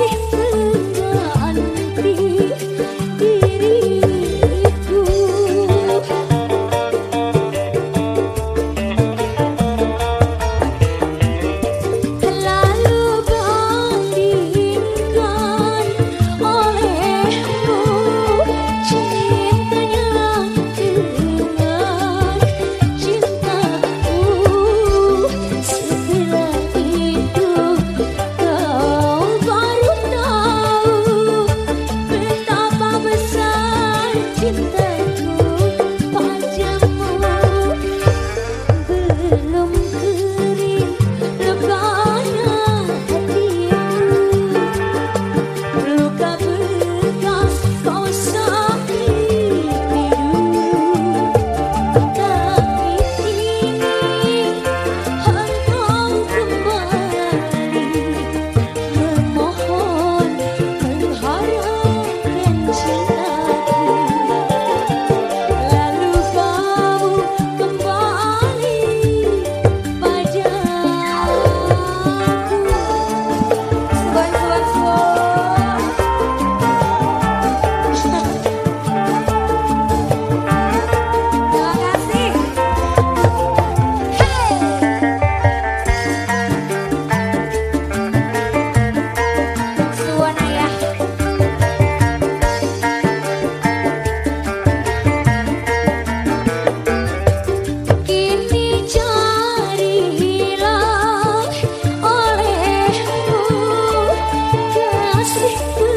You. lung cứ 嗯